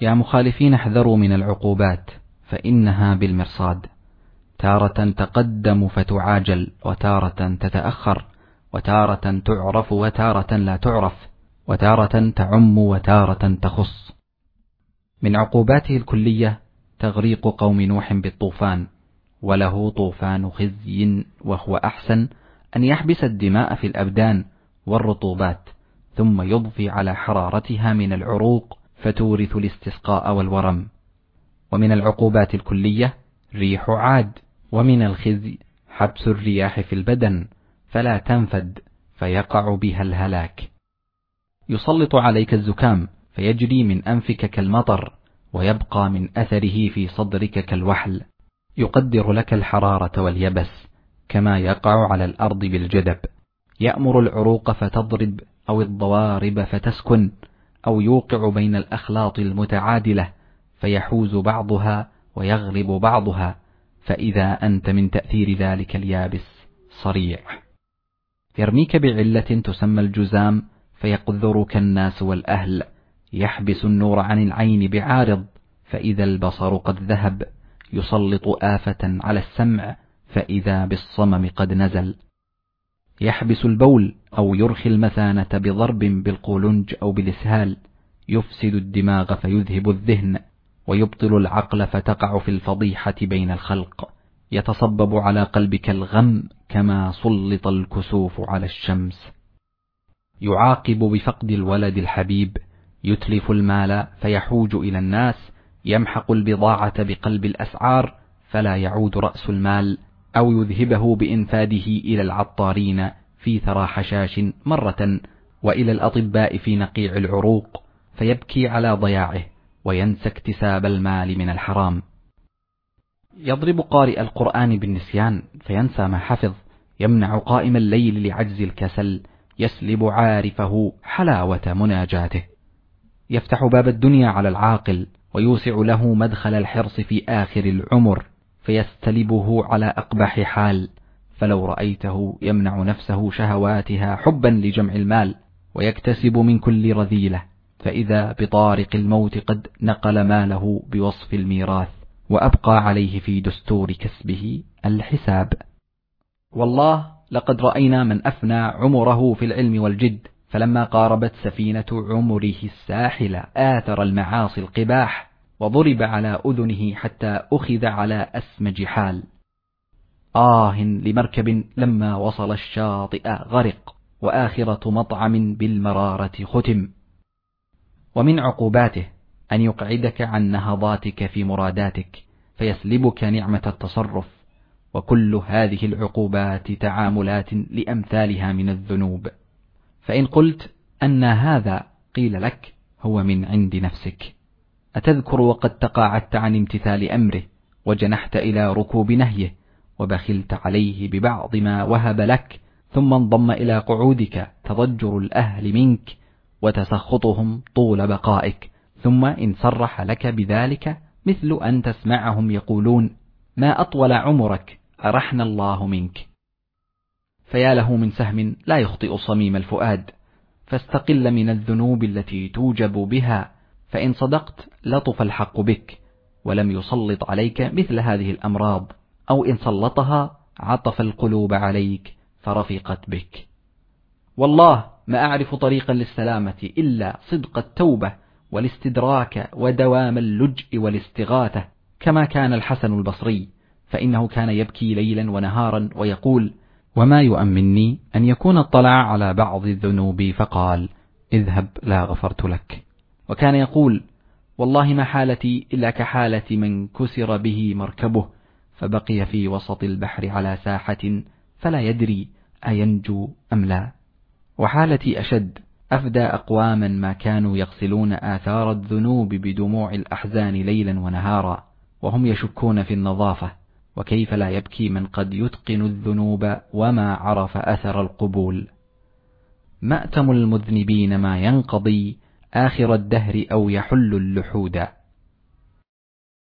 يا مخالفين احذروا من العقوبات فإنها بالمرصاد. تارة تقدم فتعاجل وتارة تتأخر وتارة تعرف وتارة لا تعرف وتارة تعم وتارة تخص. من عقوباته الكلية تغريق قوم نوح بالطوفان وله طوفان خزي وهو أحسن أن يحبس الدماء في الأبدان والرطوبات ثم يضفي على حرارتها من العروق فتورث الاستسقاء والورم. ومن العقوبات الكلية ريح عاد ومن الخزي حبس الرياح في البدن فلا تنفد فيقع بها الهلاك. يسلط عليك الزكام فيجري من أنفك كالمطر ويبقى من أثره في صدرك كالوحل. يقدر لك الحرارة واليبس كما يقع على الأرض بالجدب. يأمر العروق فتضرب أو الضوارب فتسكن. أو يوقع بين الأخلاط المتعادلة فيحوز بعضها ويغلب بعضها فإذا أنت من تأثير ذلك اليابس صريع. يرميك بعلة تسمى الجزام فيقذرك الناس والأهل يحبس النور عن العين بعارض فإذا البصر قد ذهب يسلط آفة على السمع فإذا بالصمم قد نزل. يحبس البول أو يرخي المثانة بضرب بالقولنج أو بالإسهال يفسد الدماغ فيذهب الذهن ويبطل العقل فتقع في الفضيحة بين الخلق. يتصبب على قلبك الغم كما سلط الكسوف على الشمس. يعاقب بفقد الولد الحبيب يتلف المال فيحوج إلى الناس يمحق البضاعة بقلب الأسعار فلا يعود رأس المال. أو يذهبه بإنفاده إلى العطارين في ثرى حشاش مرة وإلى الأطباء في نقيع العروق فيبكي على ضياعه وينسى اكتساب المال من الحرام. يضرب قارئ القرآن بالنسيان فينسى ما حفظ يمنع قائم الليل لعجز الكسل يسلب عارفه حلاوة مناجاته. يفتح باب الدنيا على العاقل ويوسع له مدخل الحرص في آخر العمر. فيستلبه على أقبح حال فلو رأيته يمنع نفسه شهواتها حبا لجمع المال ويكتسب من كل رذيلة فإذا بطارق الموت قد نقل ماله بوصف الميراث وأبقى عليه في دستور كسبه الحساب. والله لقد رأينا من أفنى عمره في العلم والجد فلما قاربت سفينة عمره الساحل آثر المعاصي القباح وضرب على أذنه حتى أخذ على أسمج حال آه لمركب لما وصل الشاطئ غرق وآخرة مطعم بالمرارة ختم. ومن عقوباته أن يقعدك عن نهضاتك في مراداتك فيسلبك نعمة التصرف. وكل هذه العقوبات تعاملات لأمثالها من الذنوب. فإن قلت أن هذا قيل لك هو من عند نفسك. أتذكر وقد تقاعدت عن امتثال أمره وجنحت إلى ركوب نهيه وبخلت عليه ببعض ما وهب لك ثم انضم إلى قعودك تضجر الأهل منك وتسخطهم طول بقائك ثم إن صرح لك بذلك مثل أن تسمعهم يقولون ما أطول عمرك؟ أرحنا الله منك. فيا له من سهم لا يخطئ صميم الفؤاد فاستقل من الذنوب التي توجب بها فإن صدقت لطف الحق بك ولم يسلط عليك مثل هذه الأمراض أو إن سلطها عطف القلوب عليك فرفقت بك. والله ما أعرف طريقا للسلامة إلا صدق التوبة والاستدراك ودوام اللجء والاستغاثة. كما كان الحسن البصري فإنه كان يبكي ليلا ونهارا ويقول وما يؤمني أن يكون اطلع على بعض الذنوب فقال اذهب لا غفرت لك. وكان يقول والله ما حالتي إلا كحالة من كسر به مركبه فبقي في وسط البحر على ساحة فلا يدري أينجو أم لا. وحالتي أشد أفدى أقواما ما كانوا يغسلون آثار الذنوب بدموع الأحزان ليلا ونهارا وهم يشكون في النظافة وكيف لا يبكي من قد يتقن الذنوب وما عرف أثر القبول. مأتم المذنبين ما ينقضي آخر الدهر أو يحل اللحود.